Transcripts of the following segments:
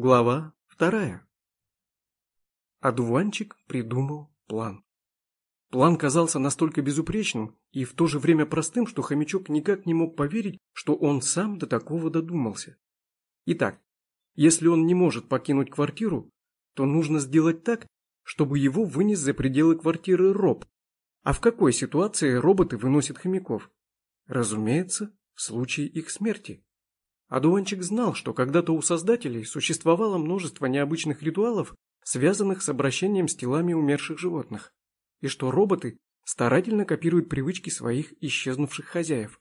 Глава вторая. Одуванчик придумал план. План казался настолько безупречным и в то же время простым, что хомячок никак не мог поверить, что он сам до такого додумался. Итак, если он не может покинуть квартиру, то нужно сделать так, чтобы его вынес за пределы квартиры роб. А в какой ситуации роботы выносят хомяков? Разумеется, в случае их смерти. Адуанчик знал, что когда-то у создателей существовало множество необычных ритуалов, связанных с обращением с телами умерших животных, и что роботы старательно копируют привычки своих исчезнувших хозяев.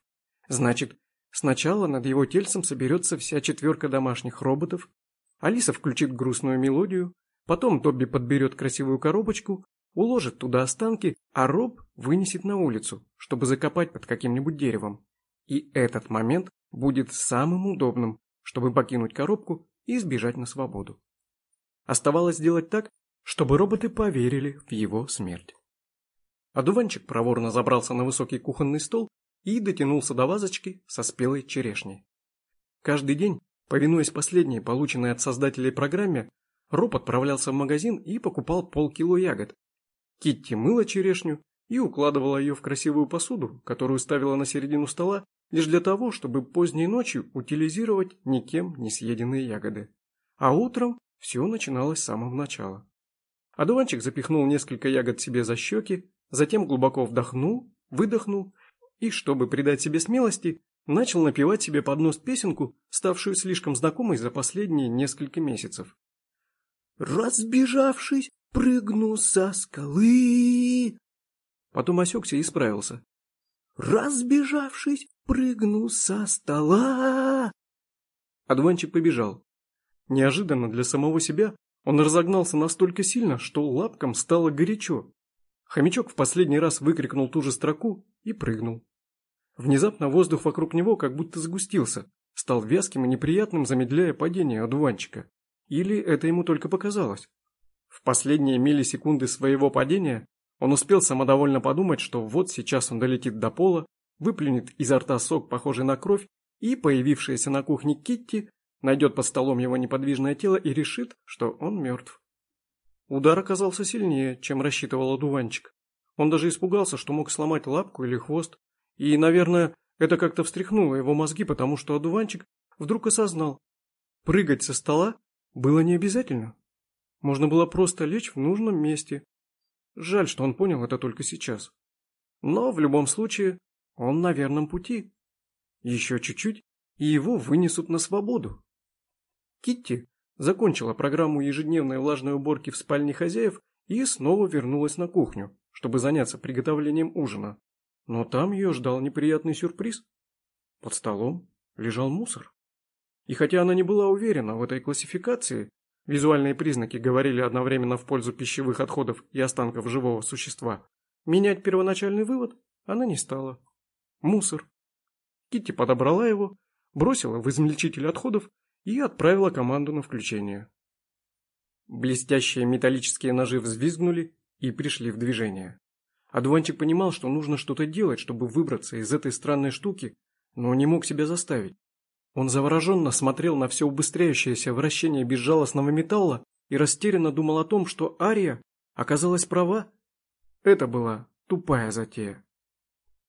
Значит, сначала над его тельцем соберется вся четверка домашних роботов, Алиса включит грустную мелодию, потом Добби подберет красивую коробочку, уложит туда останки, а Роб вынесет на улицу, чтобы закопать под каким-нибудь деревом. И этот момент будет самым удобным, чтобы покинуть коробку и сбежать на свободу. Оставалось сделать так, чтобы роботы поверили в его смерть. Одуванчик проворно забрался на высокий кухонный стол и дотянулся до вазочки со спелой черешней. Каждый день, повинуясь последней, полученной от создателей программе, Роб отправлялся в магазин и покупал полкило ягод. Китти мыла черешню и укладывала ее в красивую посуду, которую ставила на середину стола лишь для того, чтобы поздней ночью утилизировать никем не съеденные ягоды. А утром все начиналось с самого начала. Одуванчик запихнул несколько ягод себе за щеки, затем глубоко вдохнул, выдохнул и, чтобы придать себе смелости, начал напевать себе под нос песенку, ставшую слишком знакомой за последние несколько месяцев. «Разбежавшись, прыгну со скалы!» Потом осекся и справился. «Разбежавшись, прыгну со стола!» Адванчик побежал. Неожиданно для самого себя он разогнался настолько сильно, что лапкам стало горячо. Хомячок в последний раз выкрикнул ту же строку и прыгнул. Внезапно воздух вокруг него как будто сгустился, стал вязким и неприятным, замедляя падение одуванчика. Или это ему только показалось? В последние миллисекунды своего падения он успел самодовольно подумать, что вот сейчас он долетит до пола, выплюнет изо рта сок, похожий на кровь, и появившаяся на кухне Китти найдет под столом его неподвижное тело и решит, что он мертв. Удар оказался сильнее, чем рассчитывал одуванчик. Он даже испугался, что мог сломать лапку или хвост, и, наверное, это как-то встряхнуло его мозги, потому что одуванчик вдруг осознал, прыгать со стола было не обязательно. Можно было просто лечь в нужном месте. Жаль, что он понял это только сейчас. Но в любом случае он на верном пути. Еще чуть-чуть, и его вынесут на свободу. Китти закончила программу ежедневной влажной уборки в спальне хозяев и снова вернулась на кухню, чтобы заняться приготовлением ужина. Но там ее ждал неприятный сюрприз. Под столом лежал мусор. И хотя она не была уверена в этой классификации, визуальные признаки говорили одновременно в пользу пищевых отходов и останков живого существа, менять первоначальный вывод она не стала. Мусор. Китти подобрала его, бросила в измельчитель отходов и отправила команду на включение. Блестящие металлические ножи взвизгнули и пришли в движение. Адуванчик понимал, что нужно что-то делать, чтобы выбраться из этой странной штуки, но не мог себя заставить. Он завороженно смотрел на все убыстряющееся вращение безжалостного металла и растерянно думал о том, что Ария оказалась права. Это была тупая затея.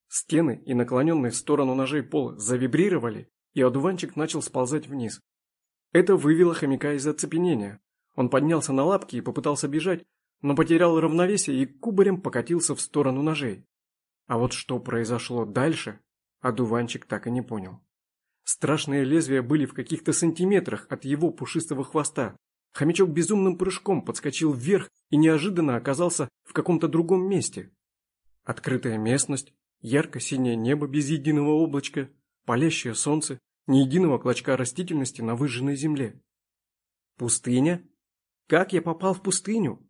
Стены и наклоненные в сторону ножей пол завибрировали, и одуванчик начал сползать вниз. Это вывело хомяка из оцепенения. Он поднялся на лапки и попытался бежать, но потерял равновесие и кубарем покатился в сторону ножей. А вот что произошло дальше, одуванчик так и не понял. Страшные лезвия были в каких-то сантиметрах от его пушистого хвоста. Хомячок безумным прыжком подскочил вверх и неожиданно оказался в каком-то другом месте. Открытая местность, Ярко-синее небо без единого облачка, палящее солнце, ни единого клочка растительности на выжженной земле. Пустыня? Как я попал в пустыню?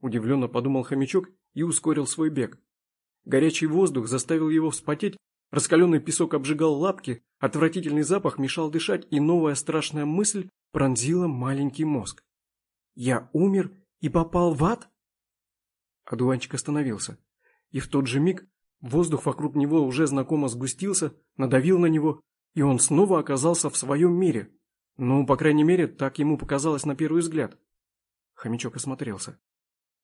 Удивленно подумал хомячок и ускорил свой бег. Горячий воздух заставил его вспотеть, раскаленный песок обжигал лапки, отвратительный запах мешал дышать, и новая страшная мысль пронзила маленький мозг. Я умер и попал в ад? Одуванчик остановился, и в тот же миг Воздух вокруг него уже знакомо сгустился, надавил на него, и он снова оказался в своем мире. Ну, по крайней мере, так ему показалось на первый взгляд. Хомячок осмотрелся.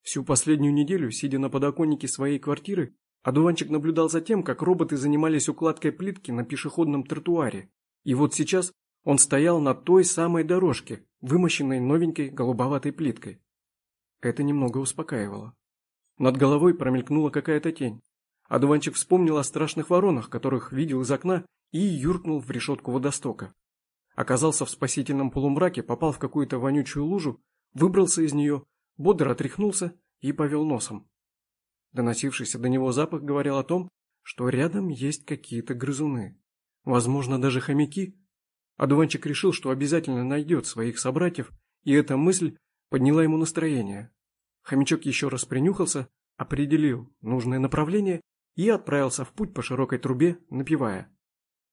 Всю последнюю неделю, сидя на подоконнике своей квартиры, одуванчик наблюдал за тем, как роботы занимались укладкой плитки на пешеходном тротуаре. И вот сейчас он стоял на той самой дорожке, вымощенной новенькой голубоватой плиткой. Это немного успокаивало. Над головой промелькнула какая-то тень. Одуванчик вспомнил о страшных воронах, которых видел из окна, и юркнул в решетку водостока. Оказался в спасительном полумраке, попал в какую-то вонючую лужу, выбрался из нее, бодро отряхнулся и повел носом. Доносившийся до него запах говорил о том, что рядом есть какие-то грызуны. Возможно, даже хомяки. Одуванчик решил, что обязательно найдет своих собратьев, и эта мысль подняла ему настроение. Хомячок еще раз принюхался, определил нужное направление и отправился в путь по широкой трубе, напевая.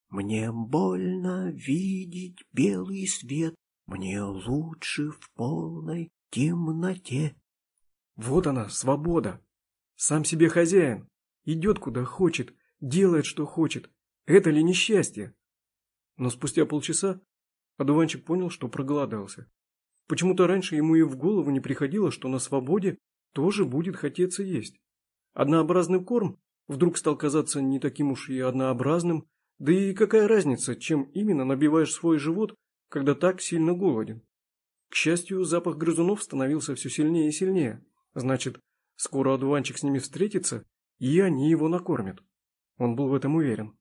Мне больно видеть белый свет, мне лучше в полной темноте. Вот она, свобода. Сам себе хозяин. Идет куда хочет, делает что хочет. Это ли несчастье? Но спустя полчаса одуванчик понял, что проголодался. Почему-то раньше ему и в голову не приходило, что на свободе тоже будет хотеться есть. Однообразный корм вдруг стал казаться не таким уж и однообразным, да и какая разница, чем именно набиваешь свой живот, когда так сильно голоден? К счастью, запах грызунов становился все сильнее и сильнее. Значит, скоро одуванчик с ними встретится, и они его накормят. Он был в этом уверен.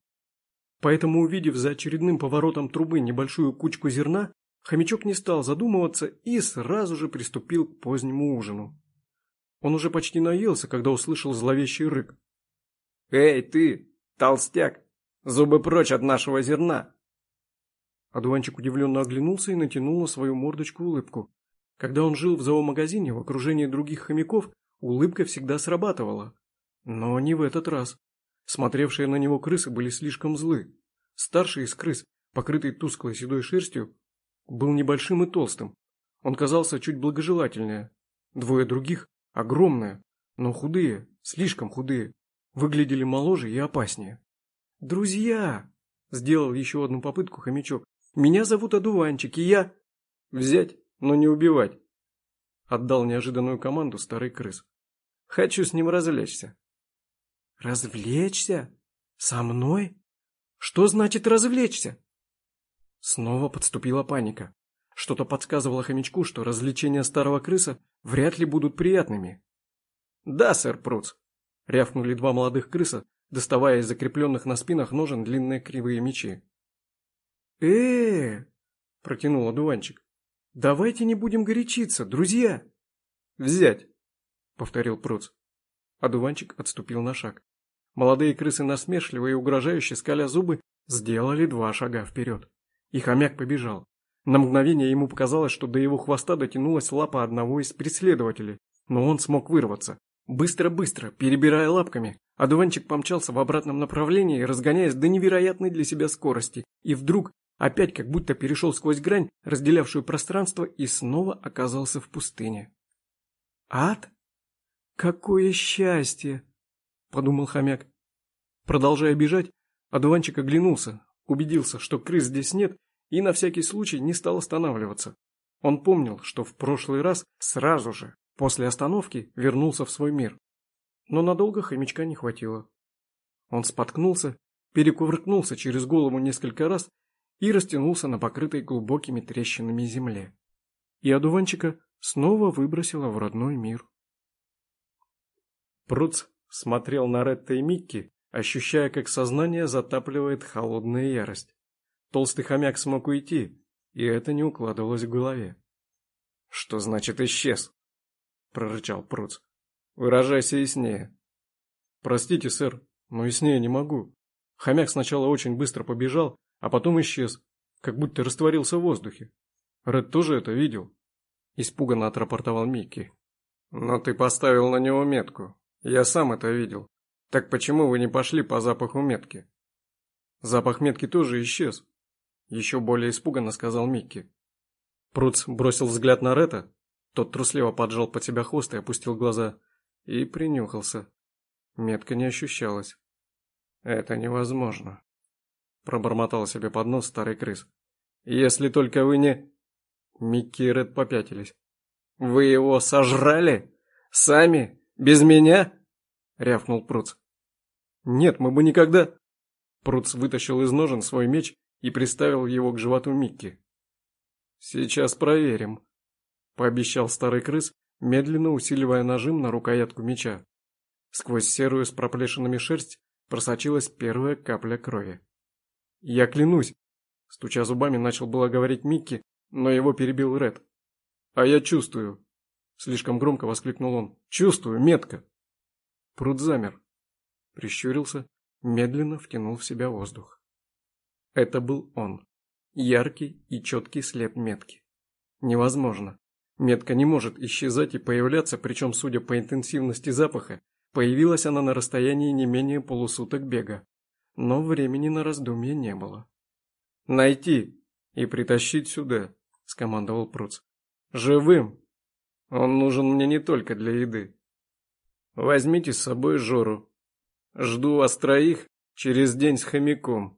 Поэтому, увидев за очередным поворотом трубы небольшую кучку зерна, хомячок не стал задумываться и сразу же приступил к позднему ужину. Он уже почти наелся, когда услышал зловещий рык. «Эй, ты, толстяк! Зубы прочь от нашего зерна!» Одуванчик удивленно оглянулся и натянул на свою мордочку улыбку. Когда он жил в зоомагазине в окружении других хомяков, улыбка всегда срабатывала. Но не в этот раз. Смотревшие на него крысы были слишком злы. Старший из крыс, покрытый тусклой седой шерстью, был небольшим и толстым. Он казался чуть благожелательнее. Двое других, огромные, но худые, слишком худые, выглядели моложе и опаснее. «Друзья!» – сделал еще одну попытку хомячок. «Меня зовут Одуванчик, и я...» «Взять, но не убивать!» – отдал неожиданную команду старый крыс. «Хочу с ним развлечься». «Развлечься? Со мной? Что значит развлечься?» Снова подступила паника. Что-то подсказывало хомячку, что развлечения старого крыса вряд ли будут приятными. «Да, сэр Пруц», — рявкнули два молодых крыса, доставая из закрепленных на спинах ножен длинные кривые мечи. э протянул одуванчик. «Давайте не будем горячиться, друзья!» «Взять!» — повторил Пруц. Одуванчик отступил на шаг. Молодые крысы насмешливо и угрожающе скаля зубы сделали два шага вперед. И хомяк побежал. На мгновение ему показалось, что до его хвоста дотянулась лапа одного из преследователей, но он смог вырваться. Быстро-быстро, перебирая лапками, одуванчик помчался в обратном направлении, разгоняясь до невероятной для себя скорости, и вдруг, опять как будто перешел сквозь грань, разделявшую пространство, и снова оказался в пустыне. «Ад? Какое счастье!» – подумал хомяк. Продолжая бежать, одуванчик оглянулся, убедился, что крыс здесь нет, и на всякий случай не стал останавливаться. Он помнил, что в прошлый раз сразу же, После остановки вернулся в свой мир. Но надолго хомячка не хватило. Он споткнулся, перекувыркнулся через голову несколько раз и растянулся на покрытой глубокими трещинами земле. И одуванчика снова выбросило в родной мир. Пруц смотрел на Ретта и Микки, ощущая, как сознание затапливает холодная ярость. Толстый хомяк смог уйти, и это не укладывалось в голове. Что значит исчез? — прорычал Пруц. «Выражайся яснее». «Простите, сэр, но яснее не могу. Хомяк сначала очень быстро побежал, а потом исчез, как будто растворился в воздухе. Ред тоже это видел?» Испуганно отрапортовал Микки. «Но ты поставил на него метку. Я сам это видел. Так почему вы не пошли по запаху метки?» «Запах метки тоже исчез», — еще более испуганно сказал Микки. Пруц бросил взгляд на Рета, тот трусливо поджал под себя хвост и опустил глаза. И принюхался. Метка не ощущалась. «Это невозможно», — пробормотал себе под нос старый крыс. Если только вы не...» Микки и Ред попятились. «Вы его сожрали? Сами? Без меня?» — рявкнул Пруц. «Нет, мы бы никогда...» Пруц вытащил из ножен свой меч и приставил его к животу Микки. «Сейчас проверим», — пообещал старый крыс, медленно усиливая нажим на рукоятку меча. Сквозь серую с проплешинами шерсть просочилась первая капля крови. «Я клянусь!» — стуча зубами, начал было говорить Микки, но его перебил Ред. «А я чувствую!» — слишком громко воскликнул он. «Чувствую, метко!» Пруд замер, прищурился, медленно втянул в себя воздух. Это был он. Яркий и четкий след метки. Невозможно. Метка не может исчезать и появляться, причем, судя по интенсивности запаха, появилась она на расстоянии не менее полусуток бега. Но времени на раздумье не было. «Найти и притащить сюда», — скомандовал Пруц. «Живым! Он нужен мне не только для еды. Возьмите с собой Жору. Жду вас троих через день с хомяком».